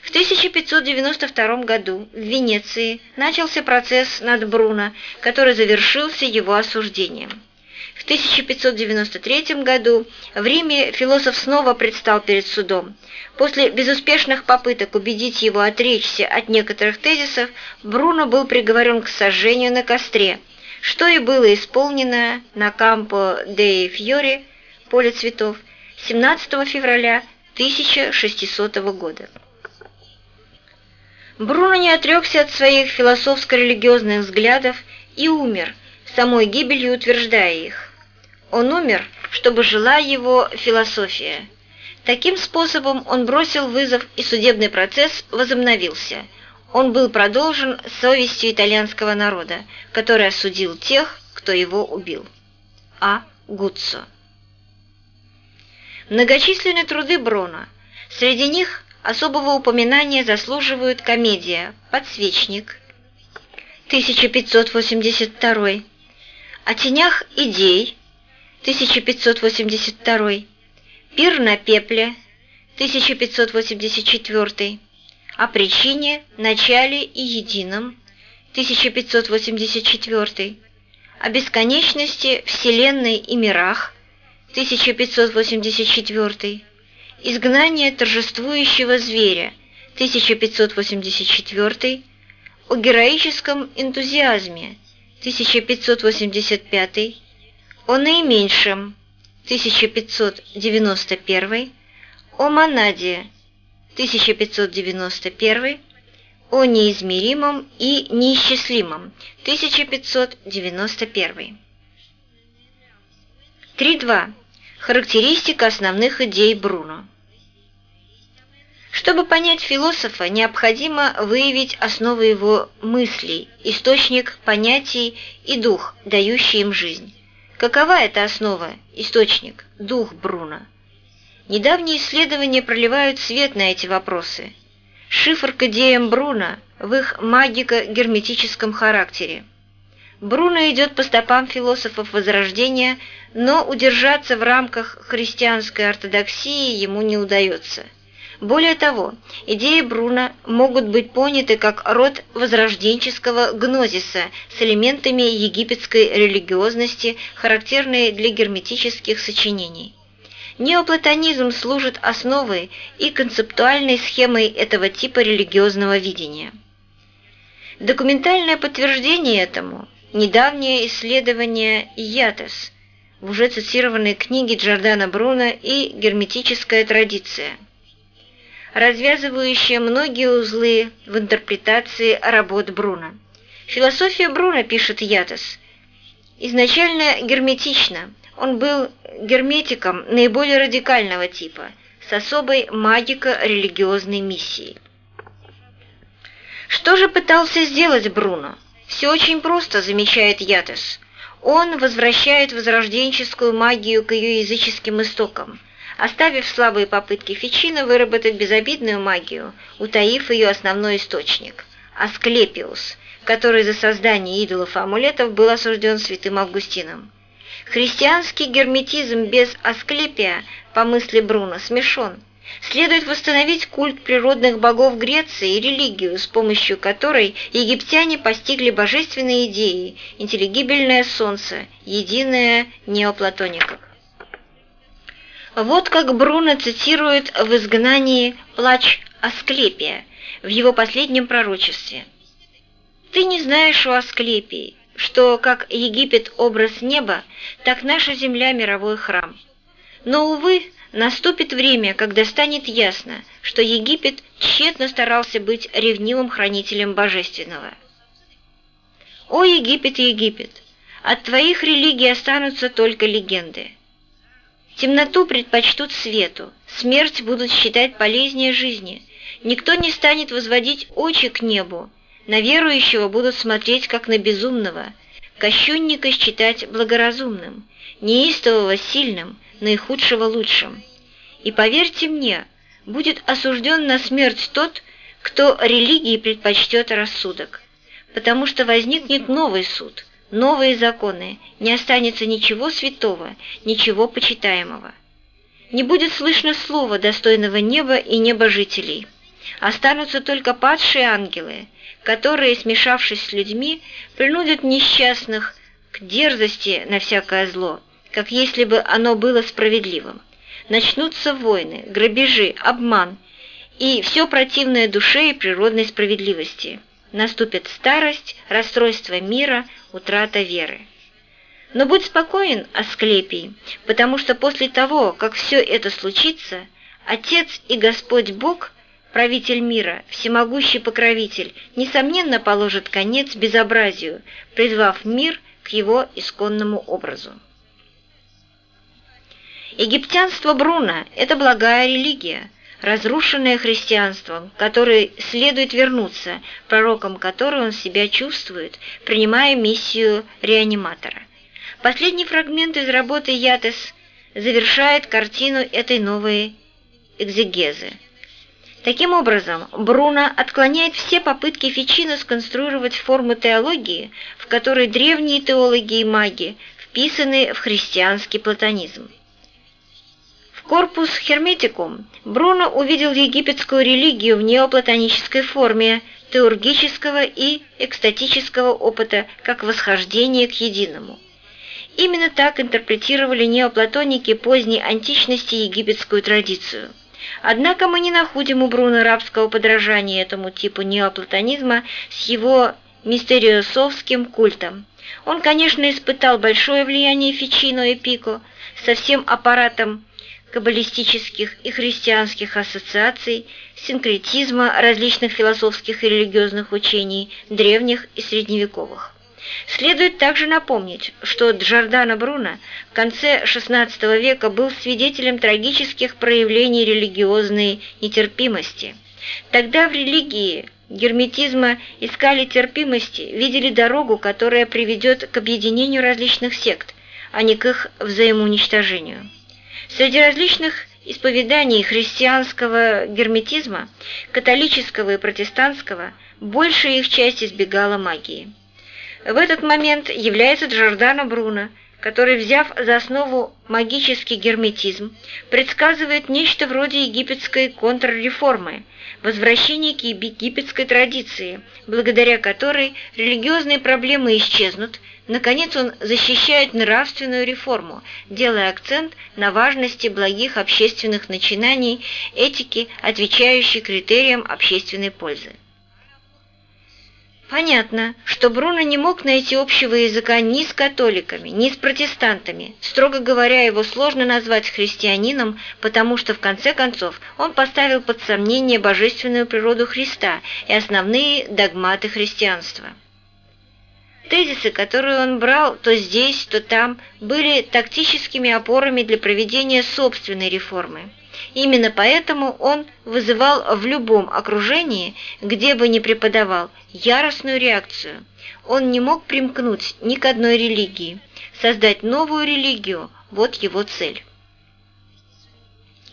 В 1592 году в Венеции начался процесс над Бруно, который завершился его осуждением. В 1593 году в Риме философ снова предстал перед судом. После безуспешных попыток убедить его отречься от некоторых тезисов, Бруно был приговорен к сожжению на костре, что и было исполнено на Кампо де Фьори, поле цветов, 17 февраля 1600 года. Бруно не отрекся от своих философско-религиозных взглядов и умер, самой гибелью утверждая их. Он умер, чтобы жила его философия. Таким способом он бросил вызов, и судебный процесс возобновился. Он был продолжен совестью итальянского народа, который осудил тех, кто его убил. А. Гуццо Многочисленные труды Брона, среди них особого упоминания заслуживают комедия «Подсвечник» 1582, «О тенях идей» 1582, «Пир на пепле» 1584, «О причине, начале и едином» 1584, «О бесконечности Вселенной и мирах» 1584, «Изгнание торжествующего зверя» 1584, «О героическом энтузиазме» 1585, «О наименьшем» 1591, «О монаде» 1591, «О неизмеримом и неисчислимом» 1591. 3.2. Характеристика основных идей Бруно. Чтобы понять философа, необходимо выявить основы его мыслей, источник понятий и дух, дающий им жизнь. Какова эта основа, источник, дух Бруно? Недавние исследования проливают свет на эти вопросы. Шифр к идеям Бруно в их магико-герметическом характере. Бруно идет по стопам философов Возрождения, но удержаться в рамках христианской ортодоксии ему не удается. Более того, идеи Бруно могут быть поняты как род возрожденческого гнозиса с элементами египетской религиозности, характерные для герметических сочинений. Неоплатонизм служит основой и концептуальной схемой этого типа религиозного видения. Документальное подтверждение этому – недавнее исследование «Ятес» в уже цитированной книге Джордана Бруно и «Герметическая традиция», развязывающая многие узлы в интерпретации работ Бруно. Философия Бруно, пишет Ятес, изначально герметична, он был герметиком наиболее радикального типа, с особой магико-религиозной миссией. Что же пытался сделать Бруно? Все очень просто, замечает Ятес. Он возвращает возрожденческую магию к ее языческим истокам, оставив слабые попытки Фичина выработать безобидную магию, утаив ее основной источник – Асклепиус, который за создание идолов и амулетов был осужден святым Августином. Христианский герметизм без Асклепия, по мысли Бруно, смешон – Следует восстановить культ природных богов Греции и религию, с помощью которой египтяне постигли божественные идеи, интеллигибельное солнце, единое неоплатоников. Вот как Бруно цитирует в изгнании «Плач Асклепия» в его последнем пророчестве. «Ты не знаешь о Асклепии, что, как Египет – образ неба, так наша земля – мировой храм. Но, увы, Наступит время, когда станет ясно, что Египет тщетно старался быть ревнивым хранителем божественного. О, Египет, Египет! От твоих религий останутся только легенды. Темноту предпочтут свету, смерть будут считать полезнее жизни, никто не станет возводить очи к небу, на верующего будут смотреть как на безумного, кощунника считать благоразумным, неистового сильным, наихудшего лучшим. И поверьте мне, будет осужден на смерть тот, кто религии предпочтет рассудок, потому что возникнет новый суд, новые законы, не останется ничего святого, ничего почитаемого. Не будет слышно слова, достойного неба и небожителей. Останутся только падшие ангелы, которые, смешавшись с людьми, принудят несчастных к дерзости на всякое зло, как если бы оно было справедливым. Начнутся войны, грабежи, обман и все противное душе и природной справедливости. Наступит старость, расстройство мира, утрата веры. Но будь спокоен, Асклепий, потому что после того, как все это случится, Отец и Господь Бог, правитель мира, всемогущий покровитель, несомненно положит конец безобразию, призвав мир к его исконному образу. Египтянство Бруно – это благая религия, разрушенная христианством, которой следует вернуться, пророком которой он себя чувствует, принимая миссию реаниматора. Последний фрагмент из работы Ятес завершает картину этой новой экзегезы. Таким образом, Бруно отклоняет все попытки Фичино сконструировать форму теологии, в которой древние теологи и маги вписаны в христианский платонизм. Корпус Херметикум Бруно увидел египетскую религию в неоплатонической форме теургического и экстатического опыта как восхождение к единому. Именно так интерпретировали неоплатоники поздней античности египетскую традицию – Однако мы не находим у Бруно рабского подражания этому типу неоплатонизма с его мистериосовским культом. Он, конечно, испытал большое влияние Фичино и Пико со всем аппаратом каббалистических и христианских ассоциаций, синкретизма различных философских и религиозных учений, древних и средневековых. Следует также напомнить, что Джордано Бруно в конце XVI века был свидетелем трагических проявлений религиозной нетерпимости. Тогда в религии герметизма искали терпимости, видели дорогу, которая приведет к объединению различных сект, а не к их взаимоуничтожению. Среди различных исповеданий христианского герметизма, католического и протестантского, большая их часть избегала магии. В этот момент является Джордано Бруно, который, взяв за основу магический герметизм, предсказывает нечто вроде египетской контрреформы, возвращение к египетской традиции, благодаря которой религиозные проблемы исчезнут, наконец он защищает нравственную реформу, делая акцент на важности благих общественных начинаний, этики, отвечающей критериям общественной пользы. Понятно, что Бруно не мог найти общего языка ни с католиками, ни с протестантами. Строго говоря, его сложно назвать христианином, потому что в конце концов он поставил под сомнение божественную природу Христа и основные догматы христианства. Тезисы, которые он брал то здесь, то там, были тактическими опорами для проведения собственной реформы. Именно поэтому он вызывал в любом окружении, где бы ни преподавал, яростную реакцию. Он не мог примкнуть ни к одной религии. Создать новую религию – вот его цель.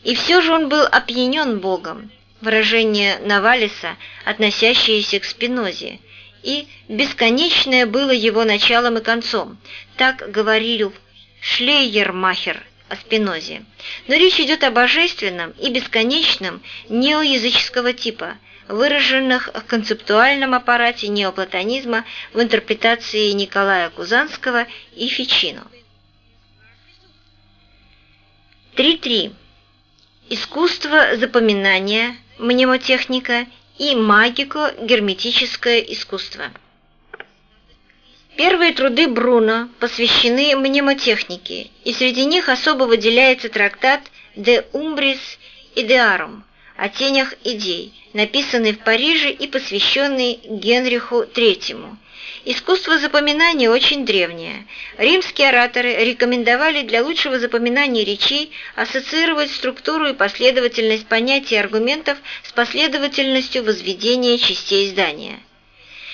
И все же он был опьянен Богом, выражение Навалиса, относящееся к Спинозе, и бесконечное было его началом и концом, так говорил Шлейермахер – о Спинозе. Но речь идет о божественном и бесконечном неоязыческого типа, выраженных в концептуальном аппарате неоплатонизма в интерпретации Николая Кузанского и Фичино. 3.3. Искусство запоминания, мнемотехника и магико-герметическое искусство. Первые труды Бруно посвящены мнемотехнике, и среди них особо выделяется трактат «De umbris idearum» о тенях идей, написанный в Париже и посвященный Генриху III. Искусство запоминания очень древнее. Римские ораторы рекомендовали для лучшего запоминания речей ассоциировать структуру и последовательность понятий аргументов с последовательностью возведения частей здания.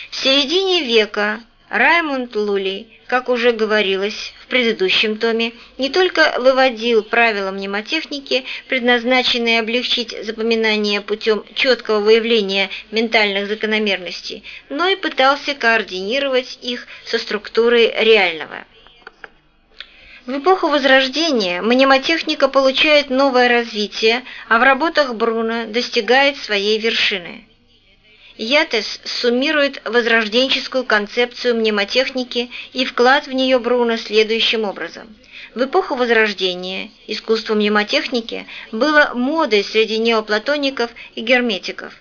В середине века Раймонд Лули, как уже говорилось в предыдущем томе, не только выводил правила мнемотехники, предназначенные облегчить запоминание путем четкого выявления ментальных закономерностей, но и пытался координировать их со структурой реального. В эпоху Возрождения мнемотехника получает новое развитие, а в работах Бруно достигает своей вершины – Ятес суммирует возрожденческую концепцию мнемотехники и вклад в нее Бруно следующим образом. В эпоху Возрождения искусство мнемотехники было модой среди неоплатоников и герметиков.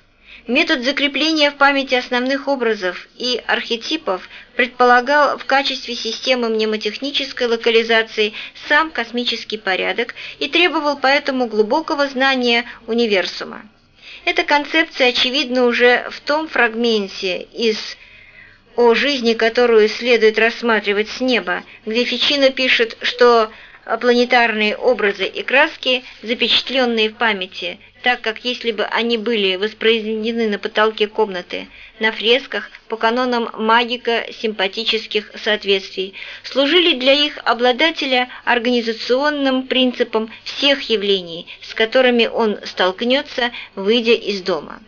Метод закрепления в памяти основных образов и архетипов предполагал в качестве системы мнемотехнической локализации сам космический порядок и требовал поэтому глубокого знания универсума. Эта концепция очевидна уже в том фрагменте из «О жизни, которую следует рассматривать с неба», где Фичино пишет, что планетарные образы и краски, запечатленные в памяти, так как если бы они были воспроизведены на потолке комнаты, на фресках по канонам магико-симпатических соответствий, служили для их обладателя организационным принципом всех явлений, с которыми он столкнется, выйдя из дома.